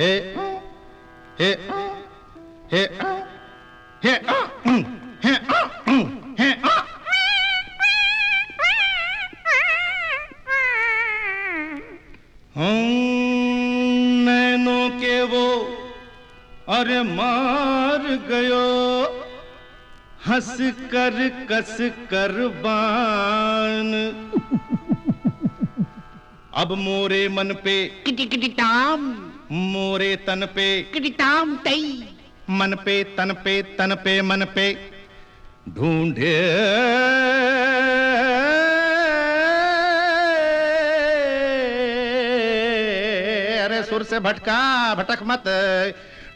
Hey. के वो अरे मार गयो कर, कस कर बान। अब मोरे मन पे किटी किटी टाम। मोरे तन पे। किटिटाम तई। मन पे तन पे तन पे मन पे। ढूंढे। अरे सुर से भटका भटक मत।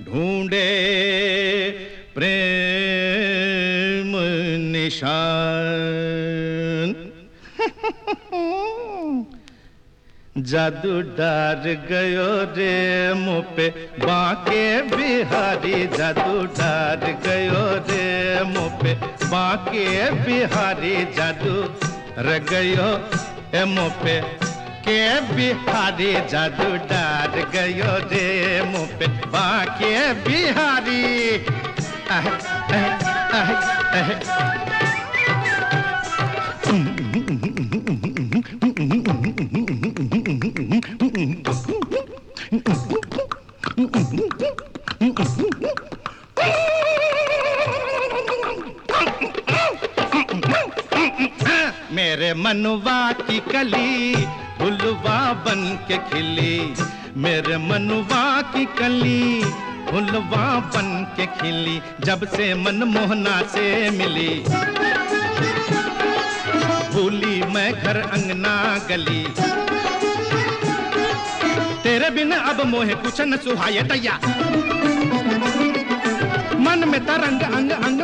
ढूंढे प्रेम निशान। जादू डार गयो रे मुँह पे बाके बिहारी जादू डार गयो रे मुँह पे बाके बिहारी जादू र गयो ए मुँह पे के बिहारी जादू डार गयो रे मुँह पे बाके बिहारी आह, आह, आह, आह। मेरे मनवा की कली फुलवा बन के खिली। मेरे मनवा की कली फुलवा बन के खिली, जब से मन मोहना से मिली। भूली मैं घर अंगना गली। तेरे बिन अब मोहे कुछ न सुहाये दैया मन में तरंग अंग अंग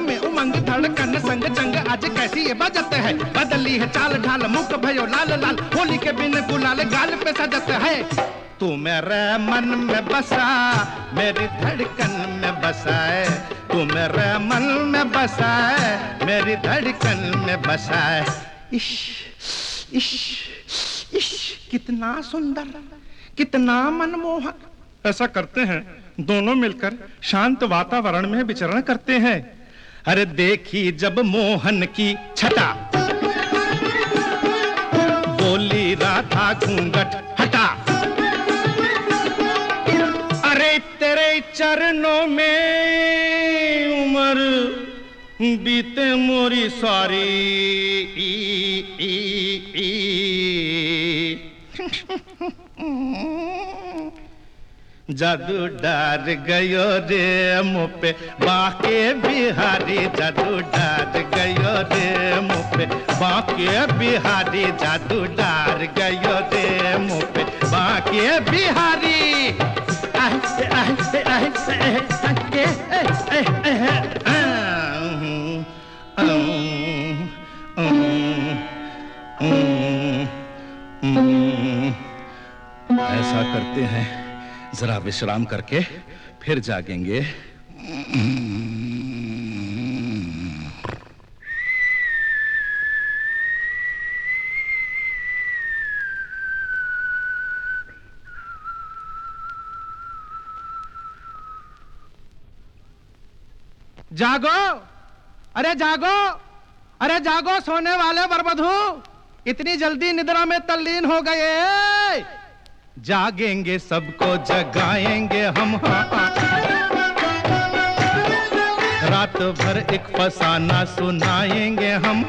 उमंग धड़कन संग चंग, आज कैसी ये बजत है? बदली है चाल ढाल, मुख भयो लाल लाल, होली के बिन गुलाल गाल पे सजत है। तू मेरे मन में बसा, मेरी धड़कन में बसा है। तू मेरे मन में बसा है, मेरी धड़कन में बसा है। इश इश इश, कितना सुंदर, कितना मनमोहक। ऐसा करते हैं, दोनों मिलकर शांत वातावरण में विचरण करते हैं। अरे देखी जब मोहन की छटा बोली राधा घूंघट हटा अरे तेरे चरणों में उम्र बीते मोरी सारी। जादू डार गयो रे मुपे बाके बिहारी जादू डार गयो रे मुपे बाके बिहारी जादू डार गयो रे मुपे बाके बिहारी। आह, आह, जरा विश्राम करके फिर जागेंगे। जागो। अरे जागो। अरे जागो, सोने वाले बरबधू। इतनी जल्दी निद्रा में तल्लीन हो गए। जागेंगे, सबको जगाएँगे हम। रात भर एक फसाना सुनाएँगे हम।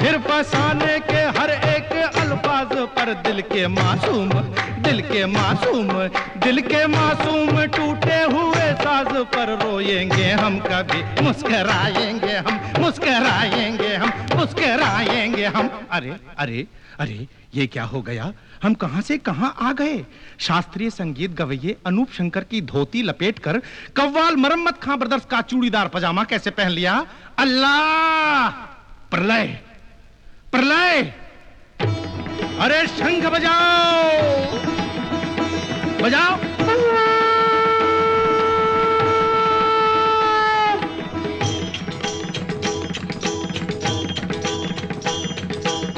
फिर फसाने के हर एक अल्फाज पर दिल के मासूम, दिल के मासूम, दिल के मासूम टूटे हुए साज पर रोएँगे हम, कभी मुस्कराएँगे हम। मुस्कराएँगे हम मुस्कराएँगे हम। अरे अरे अरे, ये क्या हो गया? हम कहाँ से कहाँ आ गए? शास्त्रीय संगीत गवैये अनूप शंकर की धोती लपेट कर कव्वाल मरम्मत खां ब्रदर्स का चूड़ीदार पजामा कैसे पहन लिया? अल्लाह! प्रलय प्रलय! अरे, शंख बजाओ! बजाओ!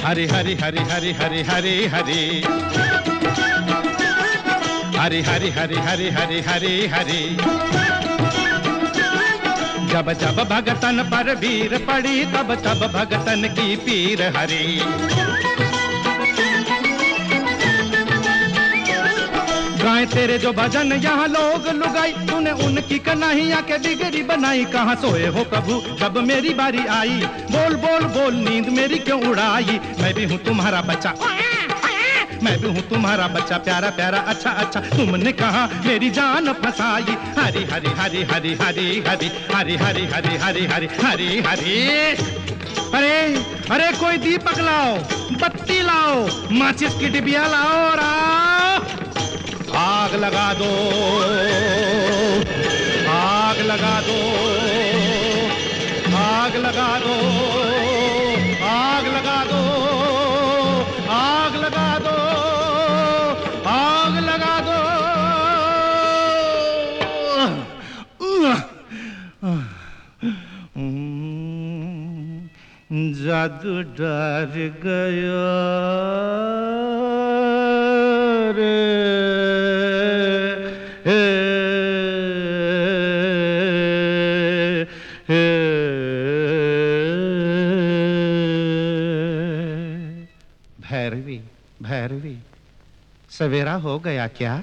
हरी हरे हरे हरे हरे हरे हरे हरे हरे हरे हरे हरे हरे हरे जब जब भगतन पर वीर पड़ी तब तब भगतन की पीर हरी गाए तेरे जो भजन यहाँ लोग लुगाई तूने उनकी कन्हैया के बिगड़ी बनाई कहाँ सोए हो प्रभु कब मेरी बारी आई बोल बोल बोल नींद मेरी क्यों उड़ाई मैं भी हूँ तुम्हारा बच्चा मैं भी हूँ तुम्हारा बच्चा प्यारा प्यारा अच्छा अच्छा तुमने कहा मेरी जान फसाई हरी हरी हरी हरी हरी हरी हरी हरी हरी हरी हरी हरी हरी अरे अरे कोई दीपक लाओ बत्ती लाओ माचिस की डिबिया लाओ और आओ आग लगा दो। आग लगा दो। आग लगा दो। आग लगा दो। आग लगा दो। आग लगा दो। जादू डर गया। सवेरा हो गया क्या?